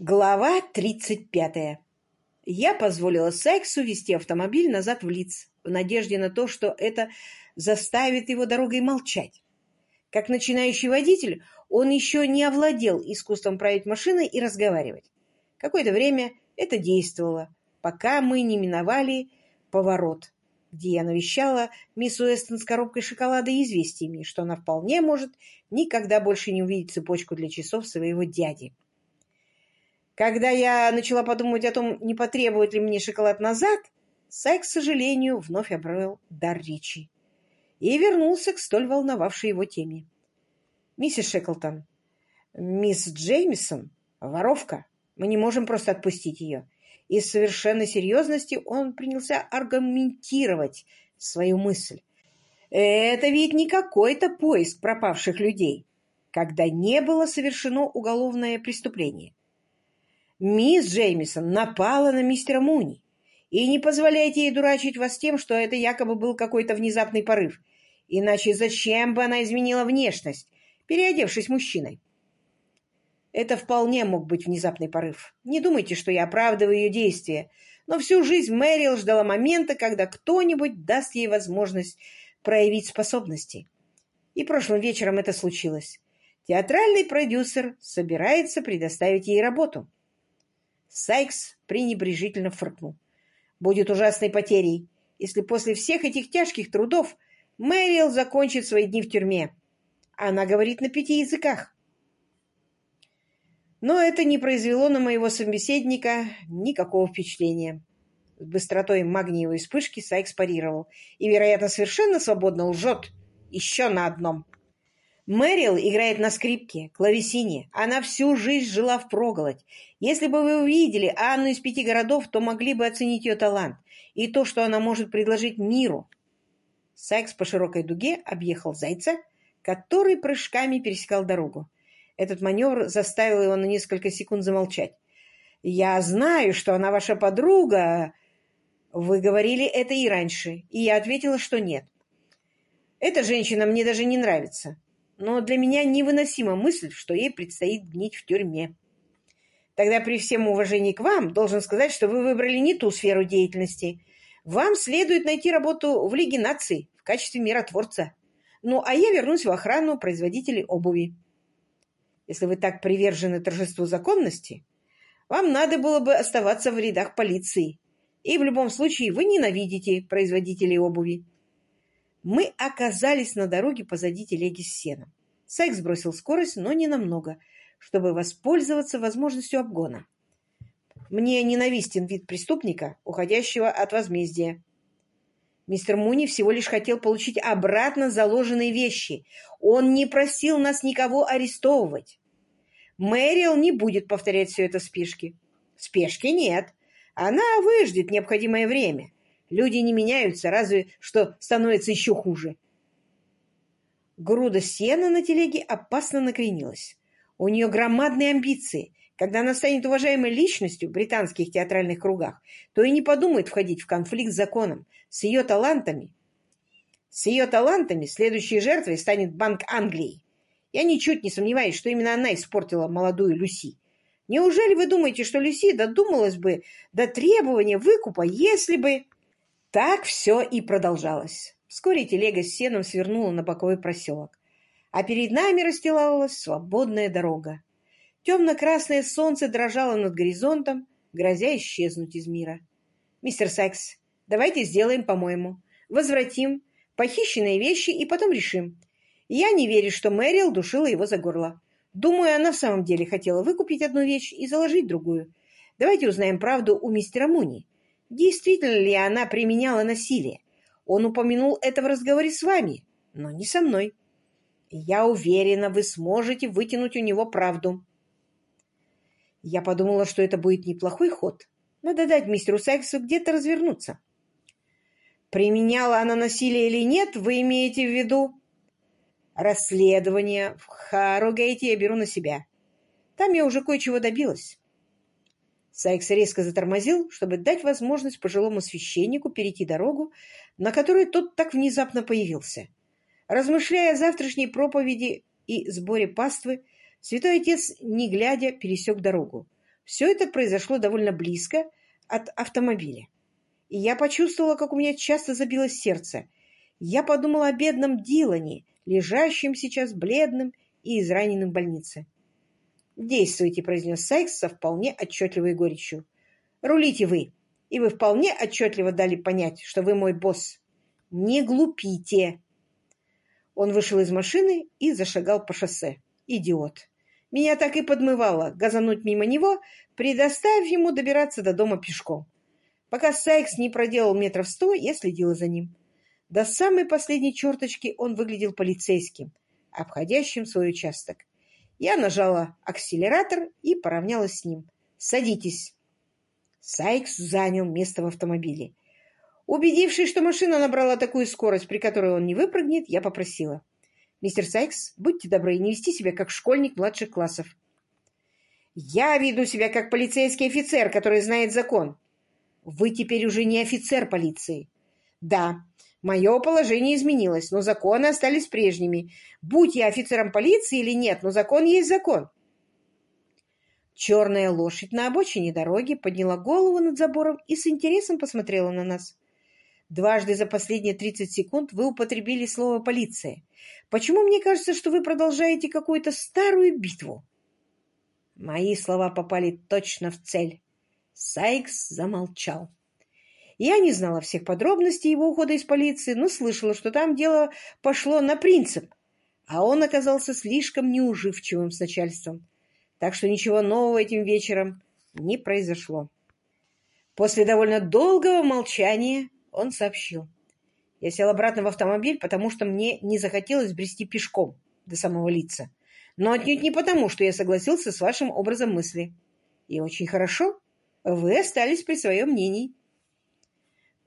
Глава 35. Я позволила Сексу вести автомобиль назад в Лиц, в надежде на то, что это заставит его дорогой молчать. Как начинающий водитель, он еще не овладел искусством править машиной и разговаривать. Какое-то время это действовало, пока мы не миновали поворот, где я навещала мисс Уэстон с коробкой шоколада и известиями, что она вполне может никогда больше не увидеть цепочку для часов своего дяди. Когда я начала подумать о том, не потребует ли мне шоколад назад, Сайк, к сожалению, вновь обрел дар речи и вернулся к столь волновавшей его теме. «Миссис Шеклтон, мисс Джеймисон — воровка. Мы не можем просто отпустить ее». И с совершенной серьезностью он принялся аргументировать свою мысль. «Это ведь не какой-то поиск пропавших людей, когда не было совершено уголовное преступление. Мисс Джеймисон напала на мистера Муни. И не позволяйте ей дурачить вас тем, что это якобы был какой-то внезапный порыв. Иначе зачем бы она изменила внешность, переодевшись мужчиной? Это вполне мог быть внезапный порыв. Не думайте, что я оправдываю ее действия, но всю жизнь Мэрил ждала момента, когда кто-нибудь даст ей возможность проявить способности. И прошлым вечером это случилось. Театральный продюсер собирается предоставить ей работу. Сайкс пренебрежительно фыркнул. «Будет ужасной потерей, если после всех этих тяжких трудов Мэрил закончит свои дни в тюрьме. Она говорит на пяти языках». Но это не произвело на моего собеседника никакого впечатления. С быстротой магниевой вспышки Сайкс парировал и, вероятно, совершенно свободно лжет еще на одном. Мэрил играет на скрипке, клавесине. Она всю жизнь жила в проголодь. Если бы вы увидели Анну из пяти городов, то могли бы оценить ее талант и то, что она может предложить миру. Сайкс по широкой дуге объехал зайца, который прыжками пересекал дорогу. Этот маневр заставил его на несколько секунд замолчать. «Я знаю, что она ваша подруга. Вы говорили это и раньше, и я ответила, что нет. Эта женщина мне даже не нравится но для меня невыносима мысль, что ей предстоит гнить в тюрьме. Тогда при всем уважении к вам должен сказать, что вы выбрали не ту сферу деятельности. Вам следует найти работу в Лиге наций в качестве миротворца. Ну, а я вернусь в охрану производителей обуви. Если вы так привержены торжеству законности, вам надо было бы оставаться в рядах полиции. И в любом случае вы ненавидите производителей обуви. Мы оказались на дороге позади телеги с сеном. Сайк сбросил скорость, но не намного, чтобы воспользоваться возможностью обгона. Мне ненавистен вид преступника, уходящего от возмездия. Мистер Муни всего лишь хотел получить обратно заложенные вещи. Он не просил нас никого арестовывать. Мэрил не будет повторять все это в спешке. Спешки нет. Она выждет необходимое время. Люди не меняются, разве что становится еще хуже. Груда сена на телеге опасно накренилась. У нее громадные амбиции. Когда она станет уважаемой личностью в британских театральных кругах, то и не подумает входить в конфликт с законом. С ее талантами... С ее талантами следующей жертвой станет Банк Англии. Я ничуть не сомневаюсь, что именно она испортила молодую Люси. Неужели вы думаете, что Люси додумалась бы до требования выкупа, если бы... Так все и продолжалось. Вскоре телега с сеном свернула на боковой проселок, а перед нами расстилалась свободная дорога. Темно-красное солнце дрожало над горизонтом, грозя исчезнуть из мира. «Мистер Сайкс, давайте сделаем по-моему. Возвратим похищенные вещи и потом решим. Я не верю, что Мэрил душила его за горло. Думаю, она в самом деле хотела выкупить одну вещь и заложить другую. Давайте узнаем правду у мистера Муни. Действительно ли она применяла насилие? Он упомянул это в разговоре с вами, но не со мной. Я уверена, вы сможете вытянуть у него правду. Я подумала, что это будет неплохой ход. Надо дать мистеру Сайксу где-то развернуться. Применяла она насилие или нет, вы имеете в виду? Расследование в Харугейте я беру на себя. Там я уже кое-чего добилась. Сайкс резко затормозил, чтобы дать возможность пожилому священнику перейти дорогу, на которой тот так внезапно появился. Размышляя о завтрашней проповеди и сборе паствы, святой отец, не глядя, пересек дорогу. Все это произошло довольно близко от автомобиля. И я почувствовала, как у меня часто забилось сердце. Я подумала о бедном Дилане, лежащем сейчас бледным и израненным в больнице. «Действуйте», — произнес Сайкс со вполне отчетливой горечью. «Рулите вы, и вы вполне отчетливо дали понять, что вы мой босс. Не глупите!» Он вышел из машины и зашагал по шоссе. Идиот. Меня так и подмывало газануть мимо него, предоставив ему добираться до дома пешком. Пока Сайкс не проделал метров сто, я следила за ним. До самой последней черточки он выглядел полицейским, обходящим свой участок. Я нажала акселератор и поравнялась с ним. «Садитесь!» Сайкс занял место в автомобиле. Убедившись, что машина набрала такую скорость, при которой он не выпрыгнет, я попросила. «Мистер Сайкс, будьте добры, не вести себя как школьник младших классов». «Я веду себя как полицейский офицер, который знает закон». «Вы теперь уже не офицер полиции». «Да, мое положение изменилось, но законы остались прежними. Будь я офицером полиции или нет, но закон есть закон». Черная лошадь на обочине дороги подняла голову над забором и с интересом посмотрела на нас. Дважды за последние 30 секунд вы употребили слово «полиция». Почему мне кажется, что вы продолжаете какую-то старую битву? Мои слова попали точно в цель. Сайкс замолчал. Я не знала всех подробностей его ухода из полиции, но слышала, что там дело пошло на принцип, а он оказался слишком неуживчивым с начальством. Так что ничего нового этим вечером не произошло. После довольно долгого молчания он сообщил. Я сел обратно в автомобиль, потому что мне не захотелось брести пешком до самого лица. Но отнюдь не потому, что я согласился с вашим образом мысли. И очень хорошо. Вы остались при своем мнении.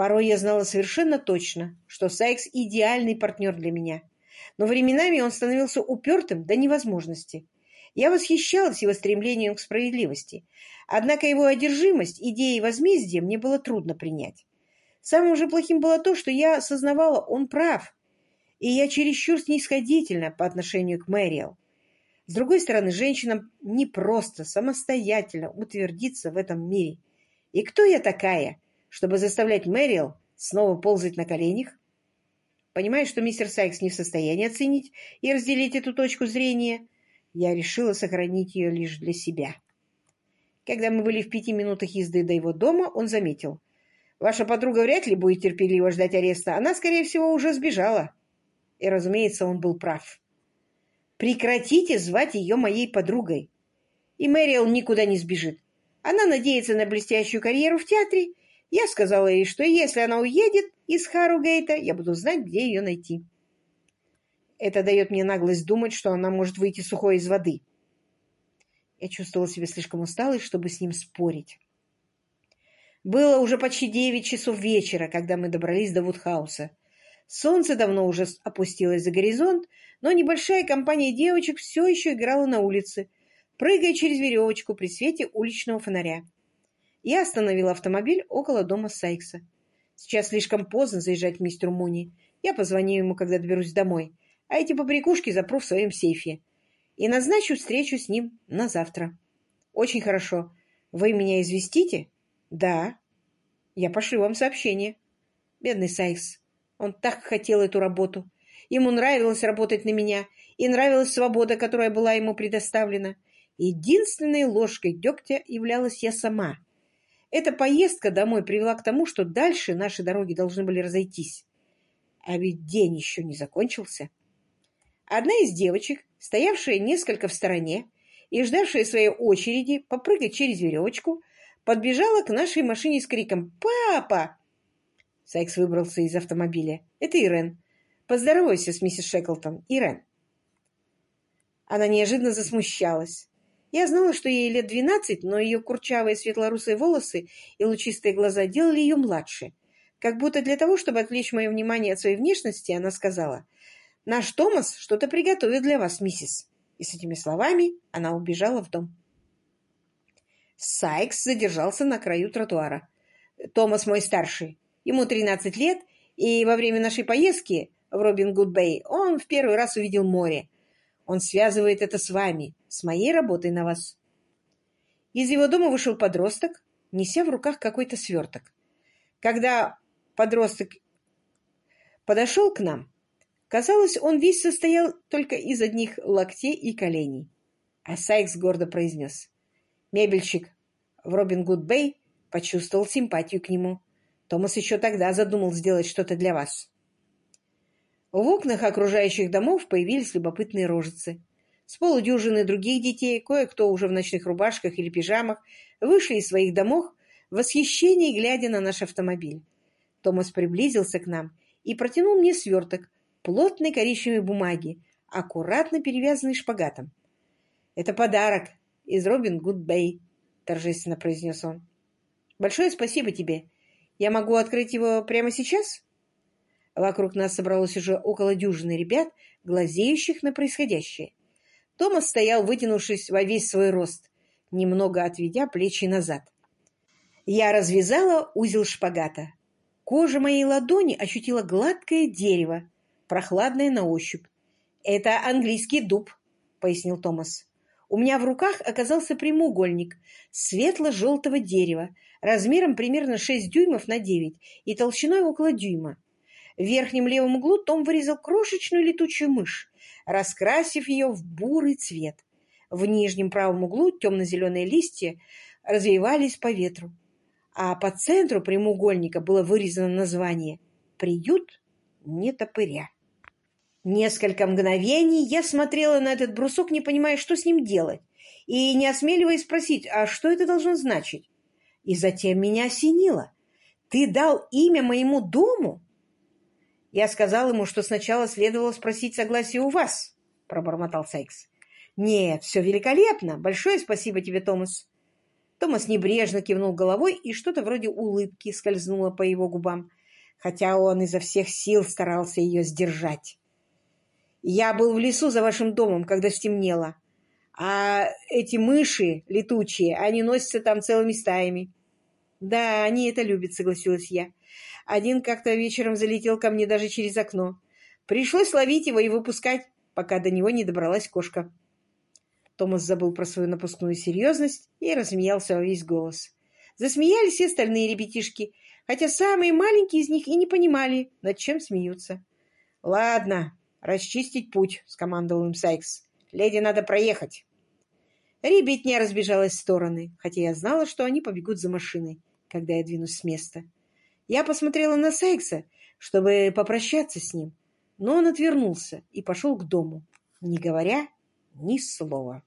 Порой я знала совершенно точно, что Сайкс – идеальный партнер для меня. Но временами он становился упертым до невозможности. Я восхищалась его стремлением к справедливости. Однако его одержимость идеей возмездия мне было трудно принять. Самым же плохим было то, что я осознавала, он прав, и я чересчур снисходительна по отношению к Мэриэл. С другой стороны, женщинам не просто самостоятельно утвердиться в этом мире. И кто я такая, чтобы заставлять Мэриэл снова ползать на коленях? Понимая, что мистер Сайкс не в состоянии оценить и разделить эту точку зрения, я решила сохранить ее лишь для себя. Когда мы были в пяти минутах езды до его дома, он заметил. Ваша подруга вряд ли будет терпеливо ждать ареста. Она, скорее всего, уже сбежала. И, разумеется, он был прав. Прекратите звать ее моей подругой. И Мэриэл никуда не сбежит. Она надеется на блестящую карьеру в театре. Я сказала ей, что если она уедет из Харугейта, я буду знать, где ее найти. Это дает мне наглость думать, что она может выйти сухой из воды. Я чувствовала себя слишком усталой, чтобы с ним спорить. Было уже почти девять часов вечера, когда мы добрались до Вудхауса. Солнце давно уже опустилось за горизонт, но небольшая компания девочек все еще играла на улице, прыгая через веревочку при свете уличного фонаря. Я остановила автомобиль около дома Сайкса. Сейчас слишком поздно заезжать к мистеру Муни. Я позвоню ему, когда доберусь домой, а эти побрякушки запру в своем сейфе. И назначу встречу с ним на завтра. Очень хорошо. Вы меня известите? Да. Я пошлю вам сообщение. Бедный Сайкс. Он так хотел эту работу. Ему нравилось работать на меня, и нравилась свобода, которая была ему предоставлена. Единственной ложкой дегтя являлась я сама. Эта поездка домой привела к тому, что дальше наши дороги должны были разойтись. А ведь день еще не закончился. Одна из девочек, стоявшая несколько в стороне и ждавшая своей очереди попрыгать через веревочку, подбежала к нашей машине с криком «Папа!». Сайкс выбрался из автомобиля. «Это Ирен. Поздоровайся с миссис Шеклтон. Ирен». Она неожиданно засмущалась. Я знала, что ей лет двенадцать, но ее курчавые светлорусые волосы и лучистые глаза делали ее младше. Как будто для того, чтобы отвлечь мое внимание от своей внешности, она сказала, «Наш Томас что-то приготовит для вас, миссис». И с этими словами она убежала в дом. Сайкс задержался на краю тротуара. «Томас мой старший. Ему 13 лет, и во время нашей поездки в Робин Гуд Бэй он в первый раз увидел море. Он связывает это с вами, с моей работой на вас». Из его дома вышел подросток, неся в руках какой-то сверток. Когда подросток подошел к нам, казалось, он весь состоял только из одних локтей и коленей. А Сайкс гордо произнес. Мебельщик в Робин Гуд Бэй почувствовал симпатию к нему. Томас еще тогда задумал сделать что-то для вас. В окнах окружающих домов появились любопытные рожицы. С полудюжины других детей, кое-кто уже в ночных рубашках или пижамах, вышли из своих домов в восхищении, глядя на наш автомобиль. Томас приблизился к нам и протянул мне сверток плотной коричневой бумаги, аккуратно перевязанный шпагатом. «Это подарок из Робин Гуд Бэй», — торжественно произнес он. «Большое спасибо тебе. Я могу открыть его прямо сейчас?» Вокруг нас собралось уже около дюжины ребят, глазеющих на происходящее. Томас стоял, вытянувшись во весь свой рост, немного отведя плечи назад. Я развязала узел шпагата. Кожа моей ладони ощутила гладкое дерево, прохладное на ощупь. «Это английский дуб», — пояснил Томас. У меня в руках оказался прямоугольник светло-желтого дерева, размером примерно 6 дюймов на 9 и толщиной около дюйма. В верхнем левом углу Том вырезал крошечную летучую мышь, раскрасив ее в бурый цвет. В нижнем правом углу темно-зеленые листья развивались по ветру, а по центру прямоугольника было вырезано название «Приют нетопыря». Несколько мгновений я смотрела на этот брусок, не понимая, что с ним делать, и не осмеливаясь спросить, а что это должно значить. И затем меня осенило. «Ты дал имя моему дому?» Я сказал ему, что сначала следовало спросить согласие у вас, — пробормотал Сайкс. — Нет, все великолепно. Большое спасибо тебе, Томас. Томас небрежно кивнул головой, и что-то вроде улыбки скользнуло по его губам, хотя он изо всех сил старался ее сдержать. «Я был в лесу за вашим домом, когда стемнело, а эти мыши летучие, они носятся там целыми стаями». «Да, они это любят», — согласилась я. Один как-то вечером залетел ко мне даже через окно. Пришлось ловить его и выпускать, пока до него не добралась кошка. Томас забыл про свою напускную серьезность и рассмеялся во весь голос. Засмеялись и остальные ребятишки, хотя самые маленькие из них и не понимали, над чем смеются. — Ладно, расчистить путь, — скомандовал им Сайкс. — Леди надо проехать. Ребятня разбежалась в стороны, хотя я знала, что они побегут за машиной, когда я двинусь с места. Я посмотрела на Сайкса, чтобы попрощаться с ним, но он отвернулся и пошел к дому, не говоря ни слова.